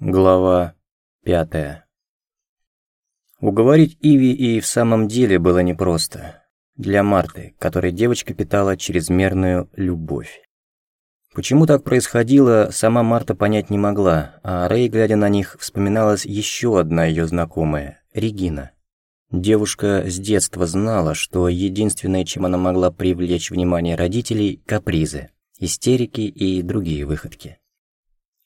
Глава пятая Уговорить Иви и в самом деле было непросто. Для Марты, которой девочка питала чрезмерную любовь. Почему так происходило, сама Марта понять не могла, а Рэй, глядя на них, вспоминалась еще одна ее знакомая – Регина. Девушка с детства знала, что единственное, чем она могла привлечь внимание родителей – капризы, истерики и другие выходки.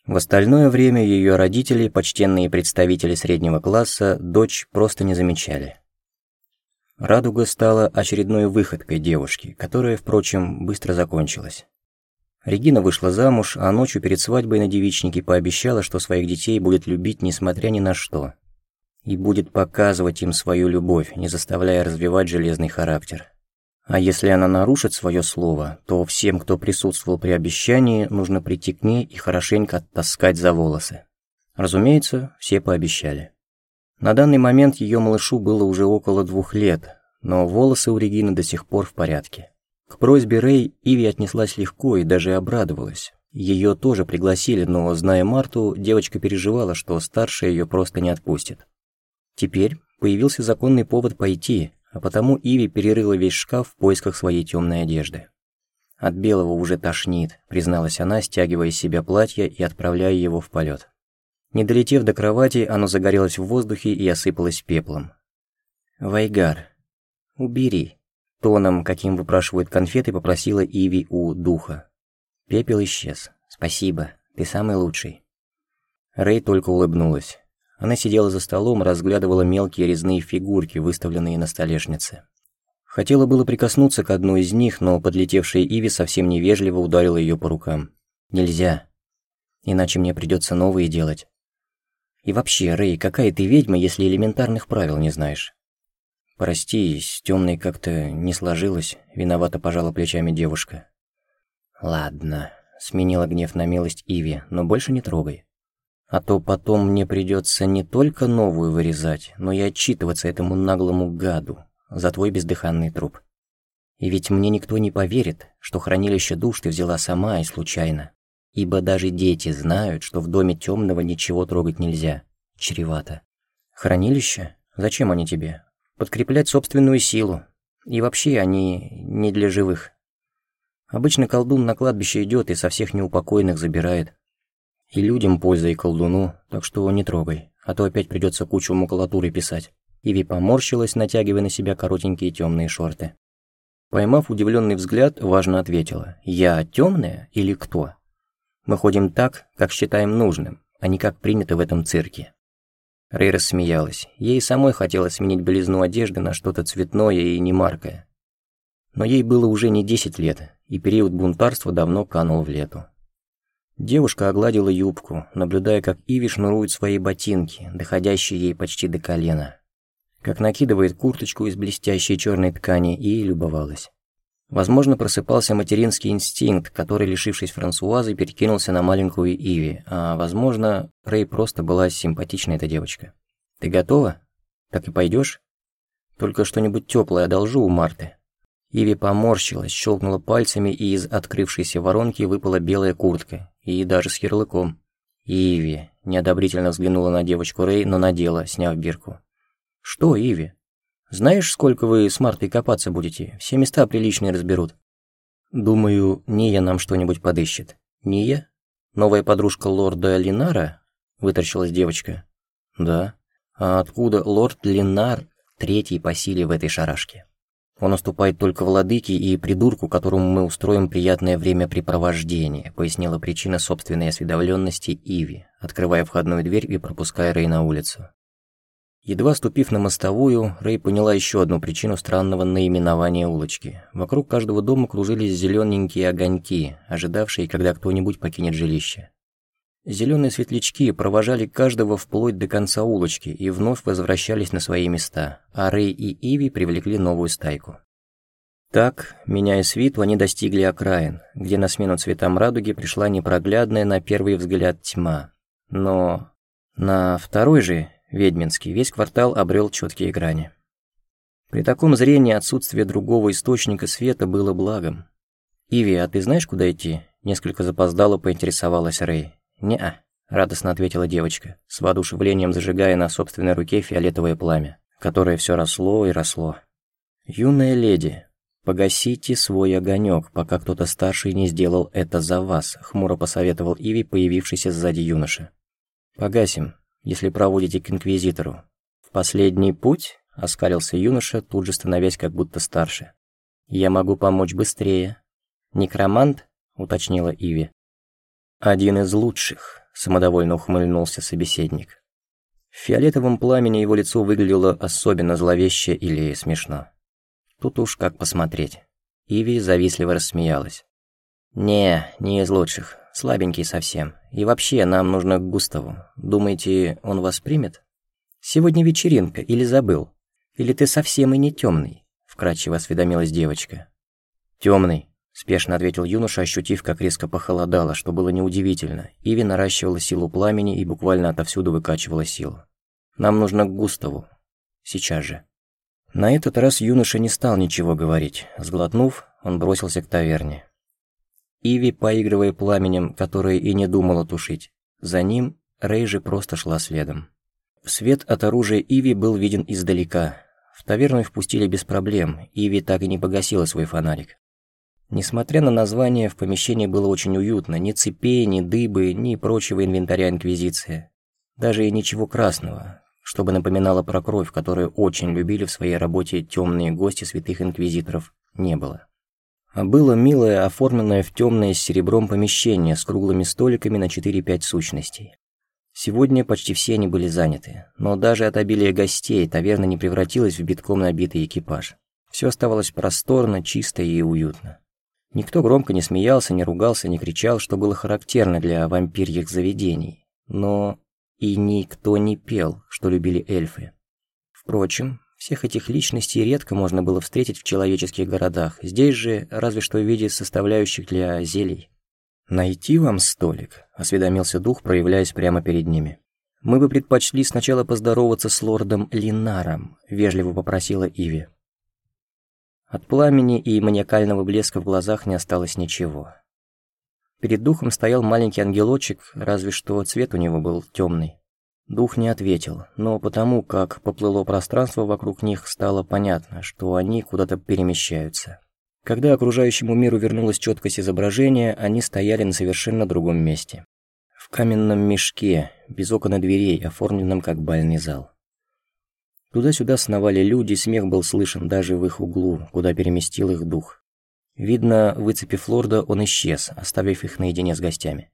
В остальное время ее родители, почтенные представители среднего класса, дочь просто не замечали. Радуга стала очередной выходкой девушки, которая, впрочем, быстро закончилась. Регина вышла замуж, а ночью перед свадьбой на девичнике пообещала, что своих детей будет любить несмотря ни на что. И будет показывать им свою любовь, не заставляя развивать железный характер. А если она нарушит свое слово, то всем, кто присутствовал при обещании, нужно прийти к ней и хорошенько оттаскать за волосы. Разумеется, все пообещали. На данный момент ее малышу было уже около двух лет, но волосы у Регины до сих пор в порядке. К просьбе Рэй Иви отнеслась легко и даже обрадовалась. Ее тоже пригласили, но, зная Марту, девочка переживала, что старшая ее просто не отпустит. Теперь появился законный повод пойти, а потому Иви перерыла весь шкаф в поисках своей темной одежды. «От белого уже тошнит», — призналась она, стягивая с себя платье и отправляя его в полет. Не долетев до кровати, оно загорелось в воздухе и осыпалось пеплом. «Вайгар, убери», — тоном, каким выпрашивают конфеты, попросила Иви у духа. Пепел исчез. «Спасибо, ты самый лучший». Рэй только улыбнулась. Она сидела за столом, разглядывала мелкие резные фигурки, выставленные на столешнице. Хотела было прикоснуться к одной из них, но подлетевшая Иви совсем невежливо ударила ее по рукам. «Нельзя. Иначе мне придется новые делать. И вообще, Рэй, какая ты ведьма, если элементарных правил не знаешь?» «Прости, с темной как-то не сложилось», — виновато пожала плечами девушка. «Ладно», — сменила гнев на милость Иви, — «но больше не трогай. А то потом мне придется не только новую вырезать, но и отчитываться этому наглому гаду за твой бездыханный труп. И ведь мне никто не поверит, что хранилище душ ты взяла сама и случайно. Ибо даже дети знают, что в доме темного ничего трогать нельзя. Чревато. Хранилище? Зачем они тебе? Подкреплять собственную силу. И вообще они не для живых. Обычно колдун на кладбище идет и со всех неупокоенных забирает. И людям польза, и колдуну, так что не трогай, а то опять придется кучу макулатуры писать. Иви поморщилась, натягивая на себя коротенькие темные шорты. Поймав удивленный взгляд, важно ответила. «Я темная или кто? Мы ходим так, как считаем нужным, а не как принято в этом цирке». Рэй рассмеялась. Ей самой хотелось сменить белизну одежды на что-то цветное и немаркое. Но ей было уже не 10 лет, и период бунтарства давно канул в лету. Девушка огладила юбку, наблюдая, как Иви шнурует свои ботинки, доходящие ей почти до колена. Как накидывает курточку из блестящей черной ткани и любовалась. Возможно, просыпался материнский инстинкт, который, лишившись Франсуазы, перекинулся на маленькую Иви, а, возможно, Рэй просто была симпатичная эта девочка. «Ты готова? Так и пойдешь? Только что-нибудь теплое одолжу у Марты». Иви поморщилась, щелкнула пальцами, и из открывшейся воронки выпала белая куртка, и даже с ярлыком. «Иви», — неодобрительно взглянула на девочку Рэй, но надела, сняв бирку. «Что, Иви? Знаешь, сколько вы с Мартой копаться будете? Все места приличные разберут». «Думаю, Ния нам что-нибудь подыщет». «Ния? Новая подружка лорда Линара?» — вытаращилась девочка. «Да. А откуда лорд Линар третий по силе в этой шарашке?» Он уступает только владыке и придурку, которому мы устроим приятное времяпрепровождение», пояснила причина собственной осведомленности Иви, открывая входную дверь и пропуская Рэй на улицу. Едва ступив на мостовую, Рэй поняла еще одну причину странного наименования улочки. Вокруг каждого дома кружились зелененькие огоньки, ожидавшие, когда кто-нибудь покинет жилище. Зеленые светлячки провожали каждого вплоть до конца улочки и вновь возвращались на свои места, а Рэй и Иви привлекли новую стайку. Так, меняя свиту, они достигли окраин, где на смену цветам радуги пришла непроглядная на первый взгляд тьма. Но на второй же, ведьминский, весь квартал обрел четкие грани. При таком зрении отсутствие другого источника света было благом. «Иви, а ты знаешь, куда идти?» Несколько запоздало поинтересовалась Рэй. «Не-а», радостно ответила девочка, с воодушевлением зажигая на собственной руке фиолетовое пламя, которое все росло и росло. «Юная леди, погасите свой огонек, пока кто-то старший не сделал это за вас», хмуро посоветовал Иви, появившийся сзади юноша. «Погасим, если проводите к инквизитору. В последний путь?» — оскалился юноша, тут же становясь как будто старше. «Я могу помочь быстрее». «Некромант?» — уточнила Иви. «Один из лучших», — самодовольно ухмыльнулся собеседник. В фиолетовом пламени его лицо выглядело особенно зловеще или смешно. Тут уж как посмотреть. Иви завистливо рассмеялась. «Не, не из лучших. Слабенький совсем. И вообще, нам нужно к Густаву. Думаете, он вас примет? Сегодня вечеринка, или забыл? Или ты совсем и не темный? Вкратчиво осведомилась девочка. Темный, спешно ответил юноша, ощутив, как резко похолодало, что было неудивительно. Иви наращивала силу пламени и буквально отовсюду выкачивала силу. Нам нужно к Густаву. Сейчас же. На этот раз юноша не стал ничего говорить. Сглотнув, он бросился к таверне. Иви, поигрывая пламенем, которое и не думала тушить. За ним Рэй же просто шла следом. Свет от оружия Иви был виден издалека. В таверну впустили без проблем, Иви так и не погасила свой фонарик. Несмотря на название, в помещении было очень уютно, ни цепей, ни дыбы, ни прочего инвентаря Инквизиции. Даже и ничего красного, чтобы напоминало про кровь, которую очень любили в своей работе темные гости святых инквизиторов, не было. А было милое, оформленное в темное с серебром помещение с круглыми столиками на 4-5 сущностей. Сегодня почти все они были заняты, но даже от обилия гостей таверна не превратилась в битком набитый экипаж. Все оставалось просторно, чисто и уютно. Никто громко не смеялся, не ругался, не кричал, что было характерно для вампирьих заведений. Но и никто не пел, что любили эльфы. Впрочем, всех этих личностей редко можно было встретить в человеческих городах, здесь же разве что в виде составляющих для зелий. «Найти вам столик?» – осведомился дух, проявляясь прямо перед ними. «Мы бы предпочли сначала поздороваться с лордом Линаром», – вежливо попросила Иви. От пламени и маниакального блеска в глазах не осталось ничего. Перед духом стоял маленький ангелочек, разве что цвет у него был темный. Дух не ответил, но потому, как поплыло пространство вокруг них, стало понятно, что они куда-то перемещаются. Когда окружающему миру вернулась четкость изображения, они стояли на совершенно другом месте. В каменном мешке, без окон и дверей, оформленном как бальный зал. Туда-сюда сновали люди, смех был слышен даже в их углу, куда переместил их дух. Видно, выцепив лорда, он исчез, оставив их наедине с гостями.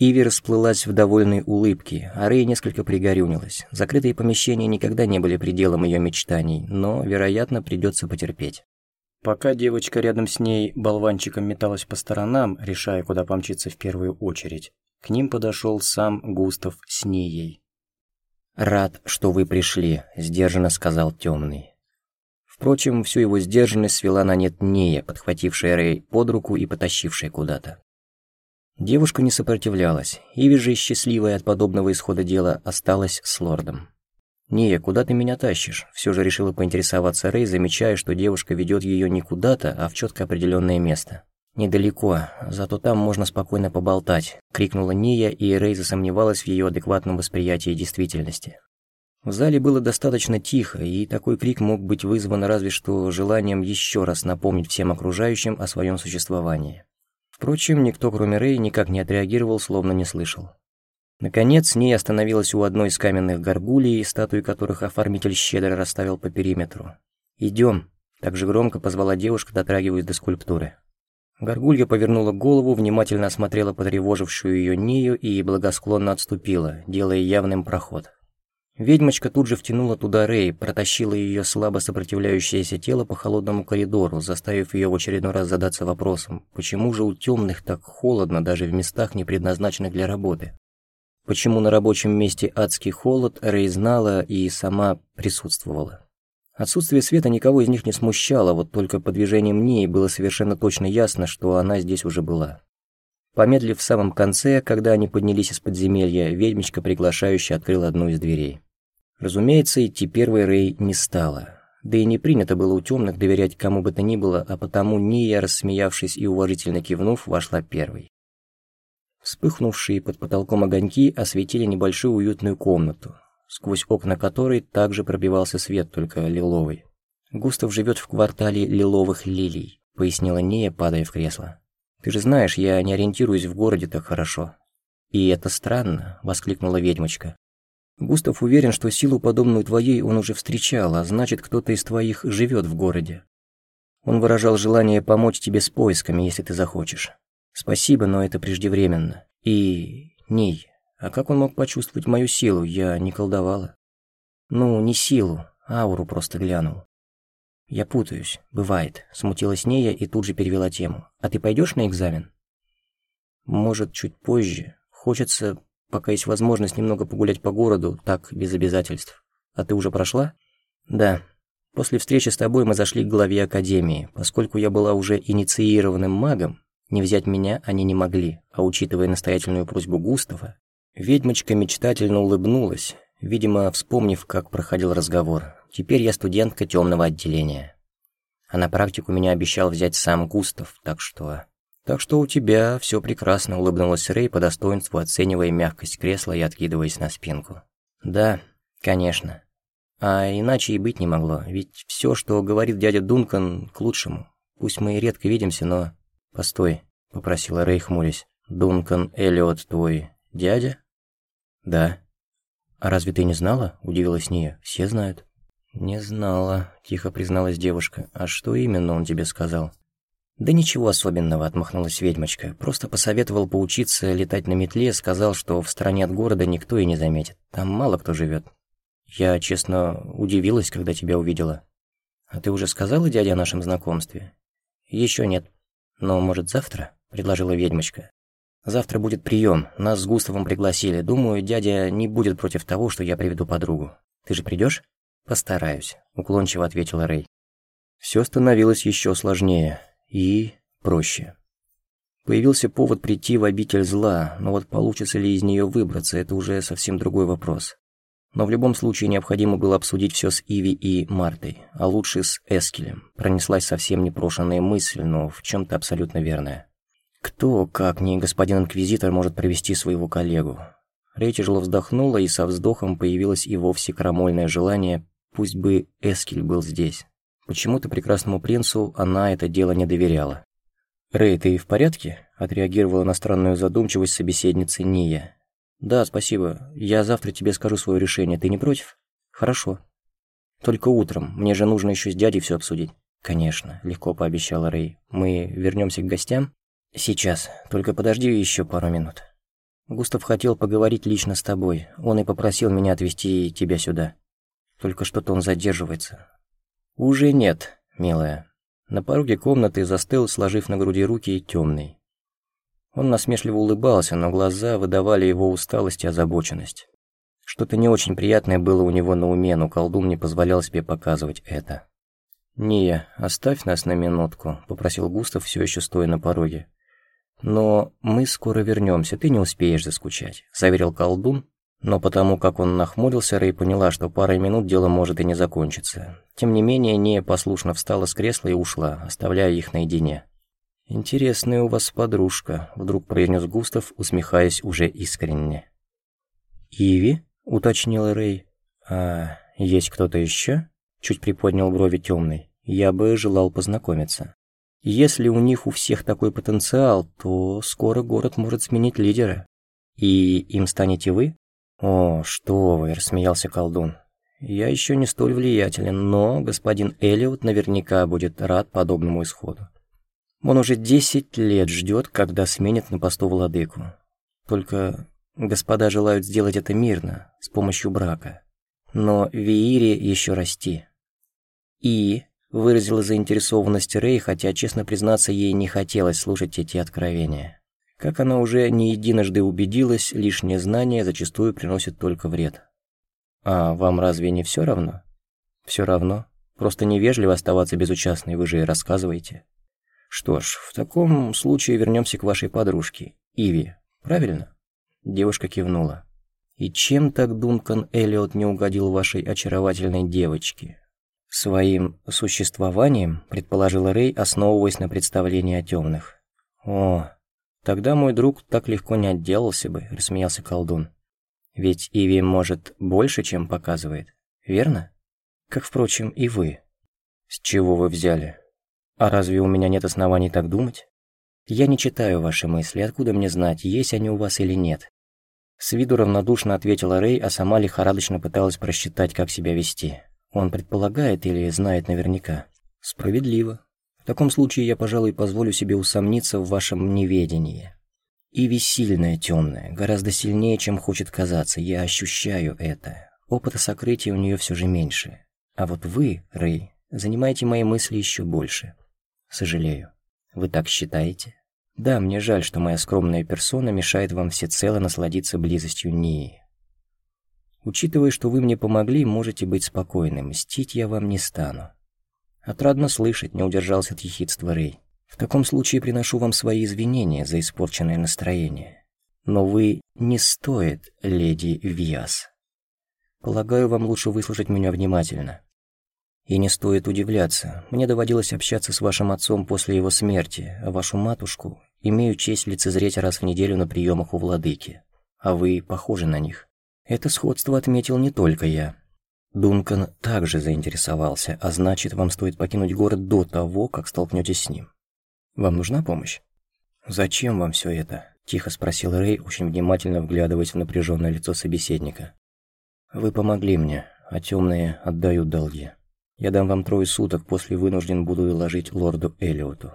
Иви расплылась в довольной улыбке, а Рэй несколько пригорюнилась. Закрытые помещения никогда не были пределом ее мечтаний, но, вероятно, придется потерпеть. Пока девочка рядом с ней болванчиком металась по сторонам, решая, куда помчиться в первую очередь, к ним подошел сам Густав с Нией. «Рад, что вы пришли», — сдержанно сказал темный. Впрочем, всю его сдержанность свела на нет Ния, подхватившая Рэй под руку и потащившая куда-то. Девушка не сопротивлялась, Иви же, счастливая от подобного исхода дела, осталась с лордом. «Не, куда ты меня тащишь?» Все же решила поинтересоваться Рэй, замечая, что девушка ведет ее не куда-то, а в четко определенное место. «Недалеко, зато там можно спокойно поболтать», — крикнула Ния, и Рэй засомневалась в ее адекватном восприятии действительности. В зале было достаточно тихо, и такой крик мог быть вызван разве что желанием еще раз напомнить всем окружающим о своем существовании. Впрочем, никто, кроме Рэй, никак не отреагировал, словно не слышал. Наконец, Ней остановилась у одной из каменных горгулей, статуи которых оформитель щедро расставил по периметру. «Идем», — так же громко позвала девушка, дотрагиваясь до скульптуры. Горгулья повернула голову, внимательно осмотрела потревожившую ее Нию и благосклонно отступила, делая явным проход. Ведьмочка тут же втянула туда Рэй, протащила ее слабо сопротивляющееся тело по холодному коридору, заставив ее в очередной раз задаться вопросом, почему же у темных так холодно даже в местах, не предназначенных для работы. Почему на рабочем месте адский холод, Рэй знала и сама присутствовала. Отсутствие света никого из них не смущало, вот только по движениям ней было совершенно точно ясно, что она здесь уже была. Помедлив в самом конце, когда они поднялись из подземелья, ведьмочка приглашающе открыла одну из дверей. Разумеется, идти первой Рэй не стала. Да и не принято было у темных доверять кому бы то ни было, а потому Ния, рассмеявшись и уважительно кивнув, вошла первой. Вспыхнувшие под потолком огоньки осветили небольшую уютную комнату, сквозь окна которой также пробивался свет, только лиловый. «Густав живет в квартале лиловых лилий», — пояснила Нея, падая в кресло. «Ты же знаешь, я не ориентируюсь в городе так хорошо». «И это странно», — воскликнула ведьмочка. «Густав уверен, что силу, подобную твоей, он уже встречал, а значит, кто-то из твоих живет в городе. Он выражал желание помочь тебе с поисками, если ты захочешь. Спасибо, но это преждевременно. И... Ней, а как он мог почувствовать мою силу? Я не колдовала. Ну, не силу, ауру просто глянул. Я путаюсь, бывает. Смутилась Нея и тут же перевела тему. А ты пойдешь на экзамен? Может, чуть позже. Хочется, пока есть возможность, немного погулять по городу, так, без обязательств. А ты уже прошла? Да. После встречи с тобой мы зашли к главе Академии. Поскольку я была уже инициированным магом, не взять меня они не могли, а учитывая настоятельную просьбу Густава, ведьмочка мечтательно улыбнулась, видимо, вспомнив, как проходил разговор. Теперь я студентка темного отделения. А на практику меня обещал взять сам Густав, так что... Так что у тебя все прекрасно, улыбнулась Рэй по достоинству, оценивая мягкость кресла и откидываясь на спинку. Да, конечно. А иначе и быть не могло, ведь все, что говорит дядя Дункан, к лучшему. Пусть мы и редко видимся, но «Постой», — попросила Рэй, хмурясь. «Дункан Эллиот твой дядя?» «Да». «А разве ты не знала?» — удивилась Ния. «Все знают». «Не знала», — тихо призналась девушка. «А что именно он тебе сказал?» «Да ничего особенного», — отмахнулась ведьмочка. «Просто посоветовал поучиться летать на метле, сказал, что в стороне от города никто и не заметит. Там мало кто живет. Я, честно, удивилась, когда тебя увидела. А ты уже сказала дяде о нашем знакомстве?» Еще нет», «Но, может, завтра?» – предложила ведьмочка. «Завтра будет прием. Нас с Густавом пригласили. Думаю, дядя не будет против того, что я приведу подругу. Ты же придешь? «Постараюсь», – уклончиво ответила Рэй. Все становилось еще сложнее и проще. Появился повод прийти в обитель зла, но вот получится ли из нее выбраться, это уже совсем другой вопрос. Но в любом случае необходимо было обсудить все с Иви и Мартой, а лучше с Эскелем. Пронеслась совсем непрошенная мысль, но в чем-то абсолютно верная. Кто, как не господин Инквизитор, может привести своего коллегу? Рей тяжело вздохнула, и со вздохом появилось и вовсе крамольное желание, пусть бы Эскель был здесь. Почему-то прекрасному принцу она это дело не доверяла. «Рэй, ты в порядке?» – отреагировала на странную задумчивость собеседницы Ния. «Да, спасибо. Я завтра тебе скажу свое решение. Ты не против?» «Хорошо. Только утром. Мне же нужно еще с дядей все обсудить». «Конечно», — легко пообещала Рэй. «Мы вернемся к гостям?» «Сейчас. Только подожди еще пару минут». «Густав хотел поговорить лично с тобой. Он и попросил меня отвезти тебя сюда. Только что-то он задерживается». «Уже нет, милая». На пороге комнаты застыл, сложив на груди руки, темный. Он насмешливо улыбался, но глаза выдавали его усталость и озабоченность. Что-то не очень приятное было у него на уме, но колдун не позволял себе показывать это. «Ния, оставь нас на минутку», — попросил Густав, все еще стоя на пороге. «Но мы скоро вернемся, ты не успеешь заскучать», — заверил колдун, но потому как он нахмурился, Рэй поняла, что парой минут дело может и не закончиться. Тем не менее, Ния послушно встала с кресла и ушла, оставляя их наедине. «Интересная у вас подружка», — вдруг произнес Густав, усмехаясь уже искренне. «Иви?» — уточнил Рэй. «А есть кто-то еще?» — чуть приподнял брови темный. «Я бы желал познакомиться. Если у них у всех такой потенциал, то скоро город может сменить лидера. И им станете вы?» «О, что вы!» — рассмеялся колдун. «Я еще не столь влиятелен, но господин Элиот наверняка будет рад подобному исходу. Он уже десять лет ждет, когда сменят на посту владыку. Только господа желают сделать это мирно, с помощью брака. Но Виире еще расти. И выразила заинтересованность Рэй, хотя, честно признаться, ей не хотелось слушать эти откровения. Как она уже не единожды убедилась, лишнее знание зачастую приносит только вред. «А вам разве не все равно?» «Все равно. Просто невежливо оставаться безучастной, вы же и рассказываете». «Что ж, в таком случае вернемся к вашей подружке, Иви, правильно?» Девушка кивнула. «И чем так Дункан Эллиот не угодил вашей очаровательной девочке?» «Своим существованием», — предположила Рэй, основываясь на представлении о темных. «О, Тогда мой друг так легко не отделался бы, рассмеялся колдун. Ведь Иви может больше, чем показывает, верно? Как, впрочем, и вы. С чего вы взяли? А разве у меня нет оснований так думать? Я не читаю ваши мысли, откуда мне знать, есть они у вас или нет? С виду равнодушно ответила Рэй, а сама лихорадочно пыталась просчитать, как себя вести. Он предполагает или знает наверняка? Справедливо. В таком случае я, пожалуй, позволю себе усомниться в вашем неведении. Иви сильная, темная, гораздо сильнее, чем хочет казаться. Я ощущаю это. Опыта сокрытия у нее все же меньше. А вот вы, Рэй, занимаете мои мысли еще больше. Сожалею. Вы так считаете? Да, мне жаль, что моя скромная персона мешает вам всецело насладиться близостью Нии. Учитывая, что вы мне помогли, можете быть спокойны, мстить я вам не стану. Отрадно слышать, не удержался от ехидства Рэй. В таком случае приношу вам свои извинения за испорченное настроение. Но вы не стоит, леди Виас. Полагаю, вам лучше выслушать меня внимательно. И не стоит удивляться, мне доводилось общаться с вашим отцом после его смерти, а вашу матушку имею честь лицезреть раз в неделю на приемах у владыки. А вы похожи на них. Это сходство отметил не только я. Дункан также заинтересовался, а значит, вам стоит покинуть город до того, как столкнетесь с ним. Вам нужна помощь? Зачем вам все это? Тихо спросил Рэй, очень внимательно вглядываясь в напряженное лицо собеседника. Вы помогли мне, а темные отдают долги. Я дам вам трое суток, после вынужден буду доложить лорду Элиоту.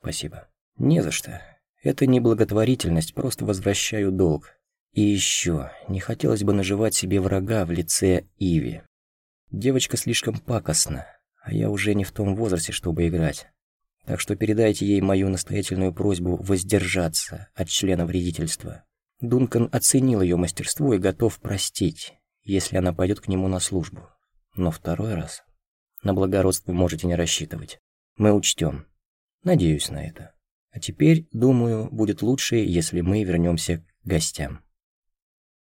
Спасибо. Не за что. Это не благотворительность, просто возвращаю долг. И еще, не хотелось бы наживать себе врага в лице Иви. Девочка слишком пакостна, а я уже не в том возрасте, чтобы играть. Так что передайте ей мою настоятельную просьбу воздержаться от члена вредительства. Дункан оценил ее мастерство и готов простить, если она пойдет к нему на службу. Но второй раз... На благородство можете не рассчитывать. Мы учтем. Надеюсь на это. А теперь, думаю, будет лучше, если мы вернемся к гостям.